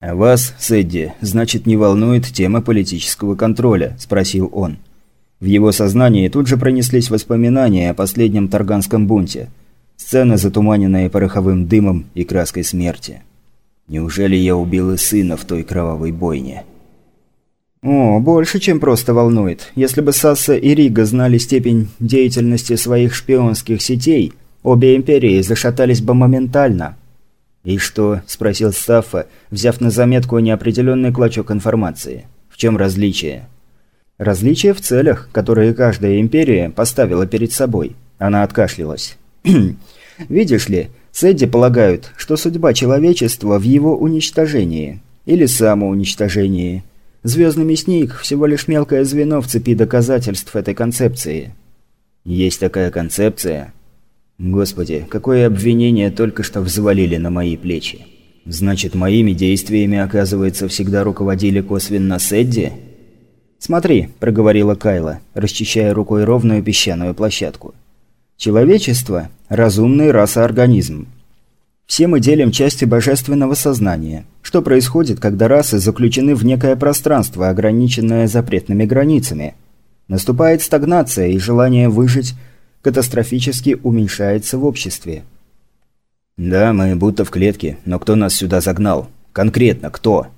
«А вас, Сэдди, значит, не волнует тема политического контроля?» – спросил он. В его сознании тут же пронеслись воспоминания о последнем Тарганском бунте. Сцены, затуманенные пороховым дымом и краской смерти. Неужели я убил и сына в той кровавой бойне? О, больше, чем просто волнует. Если бы Сасса и Рига знали степень деятельности своих шпионских сетей, обе империи зашатались бы моментально. «И что?» – спросил Саффа, взяв на заметку неопределенный клочок информации. «В чем различие?» Различие в целях, которые каждая империя поставила перед собой. Она откашлялась. Видишь ли, Сэдди полагают, что судьба человечества в его уничтожении. Или самоуничтожении. Звездный мясник – всего лишь мелкое звено в цепи доказательств этой концепции. Есть такая концепция? Господи, какое обвинение только что взвалили на мои плечи. Значит, моими действиями, оказывается, всегда руководили косвенно Сэдди? «Смотри», – проговорила Кайла, расчищая рукой ровную песчаную площадку. «Человечество – разумный раса-организм. Все мы делим части божественного сознания. Что происходит, когда расы заключены в некое пространство, ограниченное запретными границами? Наступает стагнация, и желание выжить катастрофически уменьшается в обществе». «Да, мы будто в клетке, но кто нас сюда загнал? Конкретно кто?»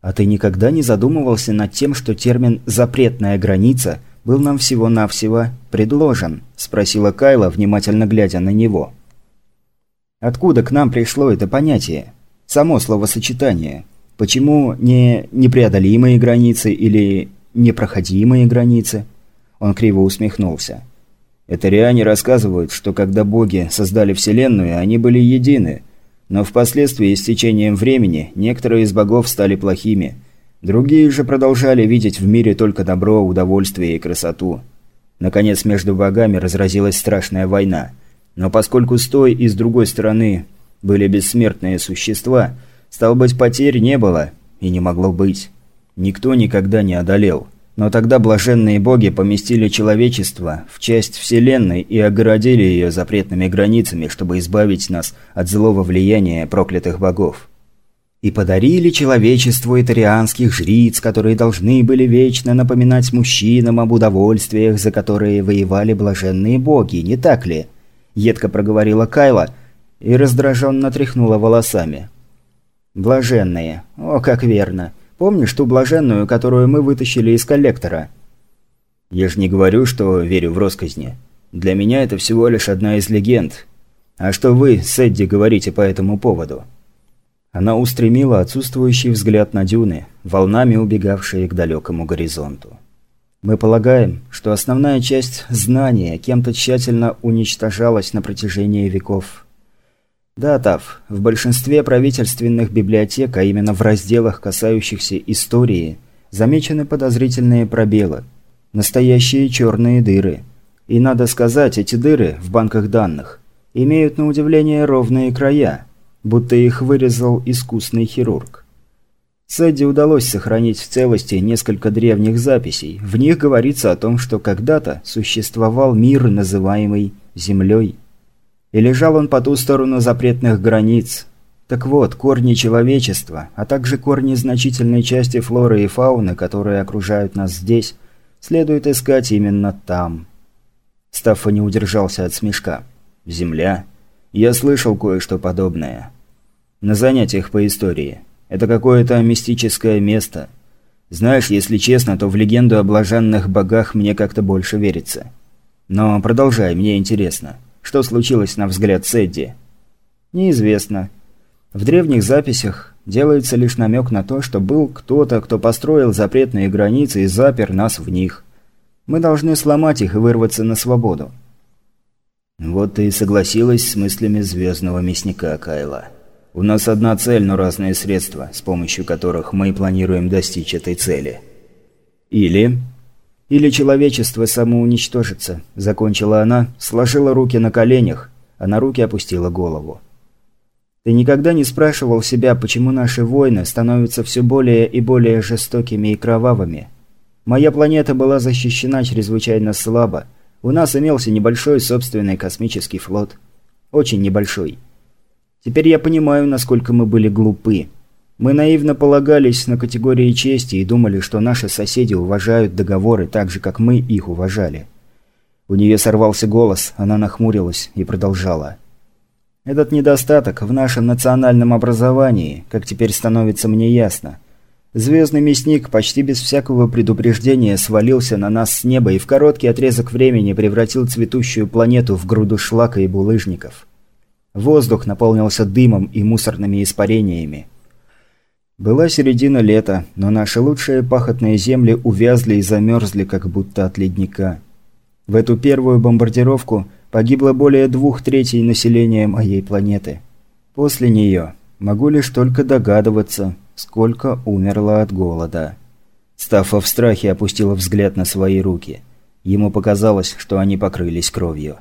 А ты никогда не задумывался над тем, что термин «запретная граница» был нам всего-навсего предложен?» – спросила Кайла, внимательно глядя на него. «Откуда к нам пришло это понятие? Само словосочетание. Почему не непреодолимые границы или непроходимые границы?» Он криво усмехнулся. Это Этариане рассказывают, что когда боги создали Вселенную, они были едины – но впоследствии, с течением времени, некоторые из богов стали плохими. Другие же продолжали видеть в мире только добро, удовольствие и красоту. Наконец, между богами разразилась страшная война. Но поскольку с той и с другой стороны были бессмертные существа, стал быть, потерь не было и не могло быть. Никто никогда не одолел. Но тогда блаженные боги поместили человечество в часть Вселенной и огородили ее запретными границами, чтобы избавить нас от злого влияния проклятых богов. И подарили человечеству этарианских жриц, которые должны были вечно напоминать мужчинам об удовольствиях, за которые воевали блаженные боги, не так ли? Едко проговорила Кайла и раздраженно тряхнула волосами. Блаженные. О, как верно. Помнишь ту блаженную, которую мы вытащили из коллектора?» «Я же не говорю, что верю в росказни. Для меня это всего лишь одна из легенд. А что вы, Сэдди, говорите по этому поводу?» Она устремила отсутствующий взгляд на дюны, волнами убегавшие к далекому горизонту. «Мы полагаем, что основная часть знания кем-то тщательно уничтожалась на протяжении веков». Да, Тав, в большинстве правительственных библиотек, а именно в разделах, касающихся истории, замечены подозрительные пробелы. Настоящие черные дыры. И надо сказать, эти дыры в банках данных имеют на удивление ровные края, будто их вырезал искусный хирург. Сэдди удалось сохранить в целости несколько древних записей. В них говорится о том, что когда-то существовал мир, называемый Землей. И лежал он по ту сторону запретных границ. Так вот, корни человечества, а также корни значительной части флоры и фауны, которые окружают нас здесь, следует искать именно там. Стаффа не удержался от смешка. «Земля? Я слышал кое-что подобное. На занятиях по истории. Это какое-то мистическое место. Знаешь, если честно, то в легенду о блаженных богах мне как-то больше верится. Но продолжай, мне интересно». Что случилось на взгляд Сэдди? Неизвестно. В древних записях делается лишь намек на то, что был кто-то, кто построил запретные границы и запер нас в них. Мы должны сломать их и вырваться на свободу. Вот ты и согласилась с мыслями звездного мясника Кайла. У нас одна цель, но разные средства, с помощью которых мы планируем достичь этой цели. Или... Или человечество самоуничтожится», – закончила она, сложила руки на коленях, а на руки опустила голову. «Ты никогда не спрашивал себя, почему наши войны становятся все более и более жестокими и кровавыми? Моя планета была защищена чрезвычайно слабо. У нас имелся небольшой собственный космический флот. Очень небольшой. Теперь я понимаю, насколько мы были глупы. Мы наивно полагались на категории чести и думали, что наши соседи уважают договоры так же, как мы их уважали. У нее сорвался голос, она нахмурилась и продолжала. Этот недостаток в нашем национальном образовании, как теперь становится мне ясно. Звездный мясник почти без всякого предупреждения свалился на нас с неба и в короткий отрезок времени превратил цветущую планету в груду шлака и булыжников. Воздух наполнился дымом и мусорными испарениями. Была середина лета, но наши лучшие пахотные земли увязли и замерзли, как будто от ледника. В эту первую бомбардировку погибло более двух третей населения моей планеты. После нее могу лишь только догадываться, сколько умерло от голода. Стаффа в страхе опустила взгляд на свои руки. Ему показалось, что они покрылись кровью.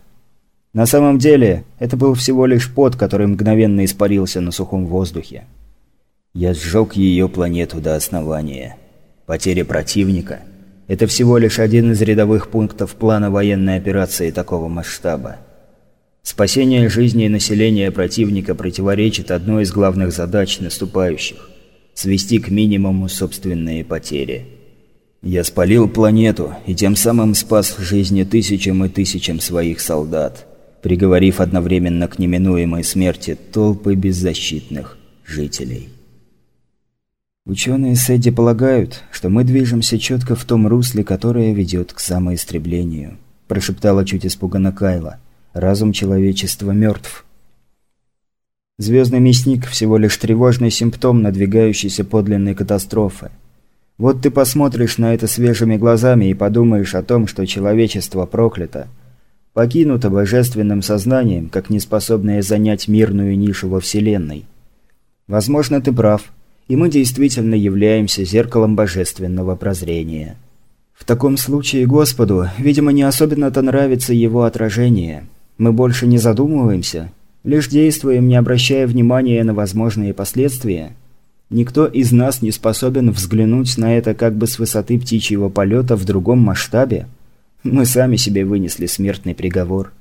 На самом деле, это был всего лишь пот, который мгновенно испарился на сухом воздухе. Я сжег ее планету до основания. Потеря противника – это всего лишь один из рядовых пунктов плана военной операции такого масштаба. Спасение жизни и населения противника противоречит одной из главных задач наступающих – свести к минимуму собственные потери. Я спалил планету и тем самым спас жизни тысячам и тысячам своих солдат, приговорив одновременно к неминуемой смерти толпы беззащитных жителей. Ученые Сэдди полагают, что мы движемся четко в том русле, которое ведет к самоистреблению», – прошептала чуть испуганно Кайла. «Разум человечества мертв». Звездный мясник – всего лишь тревожный симптом надвигающейся подлинной катастрофы. Вот ты посмотришь на это свежими глазами и подумаешь о том, что человечество проклято. Покинуто божественным сознанием, как неспособное занять мирную нишу во Вселенной. Возможно, ты прав – и мы действительно являемся зеркалом божественного прозрения. В таком случае Господу, видимо, не особенно-то нравится его отражение. Мы больше не задумываемся, лишь действуем, не обращая внимания на возможные последствия. Никто из нас не способен взглянуть на это как бы с высоты птичьего полета в другом масштабе. Мы сами себе вынесли смертный приговор.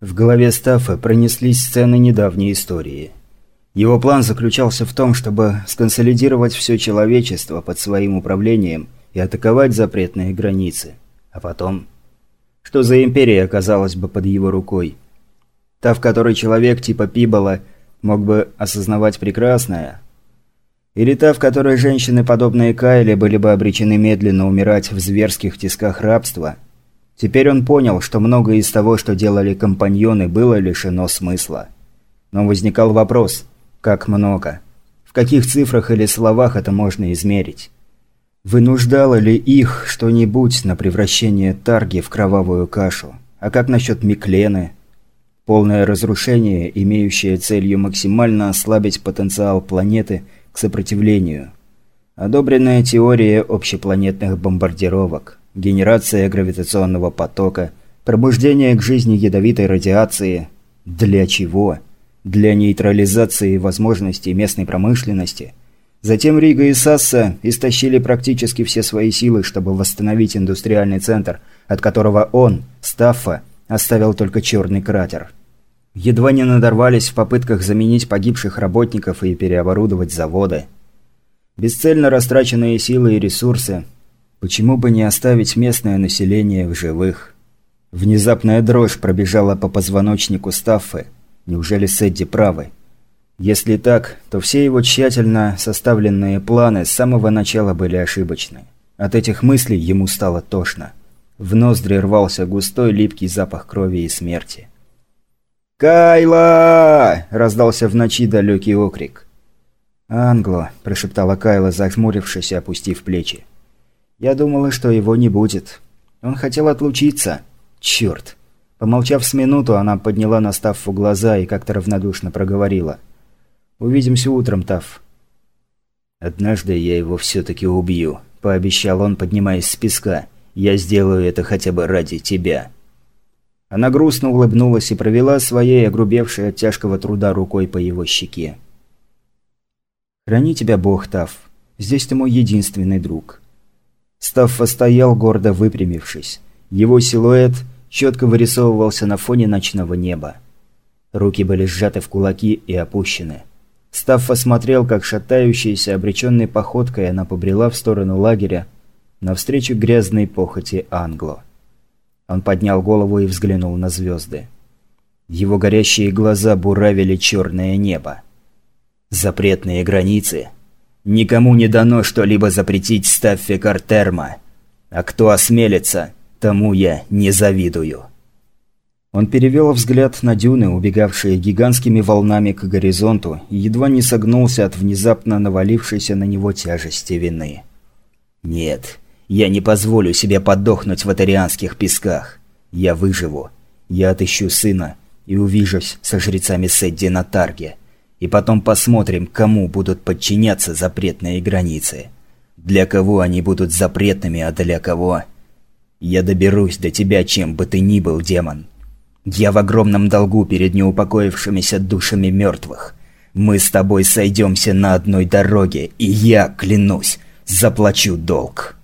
В голове Стаффа пронеслись сцены недавней истории – его план заключался в том, чтобы сконсолидировать все человечество под своим управлением и атаковать запретные границы. А потом... Что за империя оказалась бы под его рукой? Та, в которой человек типа Пибола мог бы осознавать прекрасное? Или та, в которой женщины, подобные Кайле, были бы обречены медленно умирать в зверских тисках рабства? Теперь он понял, что многое из того, что делали компаньоны, было лишено смысла. Но возникал вопрос – как много. В каких цифрах или словах это можно измерить? Вынуждало ли их что-нибудь на превращение Тарги в кровавую кашу? А как насчет Миклены? Полное разрушение, имеющее целью максимально ослабить потенциал планеты к сопротивлению. Одобренная теория общепланетных бомбардировок, генерация гравитационного потока, пробуждение к жизни ядовитой радиации. Для чего? для нейтрализации возможностей местной промышленности. Затем Рига и Сасса истощили практически все свои силы, чтобы восстановить индустриальный центр, от которого он, Стаффа, оставил только черный кратер. Едва не надорвались в попытках заменить погибших работников и переоборудовать заводы. Бесцельно растраченные силы и ресурсы. Почему бы не оставить местное население в живых? Внезапная дрожь пробежала по позвоночнику Стаффы – Неужели Сэдди правы? Если так, то все его тщательно составленные планы с самого начала были ошибочны. От этих мыслей ему стало тошно. В ноздри рвался густой липкий запах крови и смерти. «Кайла!» – раздался в ночи далекий окрик. «Англо», – прошептала Кайла, зажмурившись и опустив плечи. «Я думала, что его не будет. Он хотел отлучиться. Черт!» Помолчав с минуту, она подняла на Стаффу глаза и как-то равнодушно проговорила. «Увидимся утром, Тафф». «Однажды я его все-таки убью», – пообещал он, поднимаясь с песка. «Я сделаю это хотя бы ради тебя». Она грустно улыбнулась и провела своей огрубевшей от тяжкого труда рукой по его щеке. «Храни тебя Бог, Тафф. Здесь ты мой единственный друг». Стаффа стоял, гордо выпрямившись. Его силуэт четко вырисовывался на фоне ночного неба. Руки были сжаты в кулаки и опущены. Став осмотрел, как шатающейся, обреченной походкой она побрела в сторону лагеря, навстречу грязной похоти Англо. Он поднял голову и взглянул на звезды. Его горящие глаза буравили черное небо. Запретные границы. Никому не дано что-либо запретить Стаффе Картерма. А кто осмелится, тому я не завидую. Он перевел взгляд на дюны, убегавшие гигантскими волнами к горизонту, и едва не согнулся от внезапно навалившейся на него тяжести вины. «Нет, я не позволю себе подохнуть в атерианских песках. Я выживу. Я отыщу сына и увижусь со жрецами Сэдди на Тарге. И потом посмотрим, кому будут подчиняться запретные границы. Для кого они будут запретными, а для кого... Я доберусь до тебя, чем бы ты ни был, демон. Я в огромном долгу перед неупокоившимися душами мертвых. Мы с тобой сойдемся на одной дороге, и я, клянусь, заплачу долг».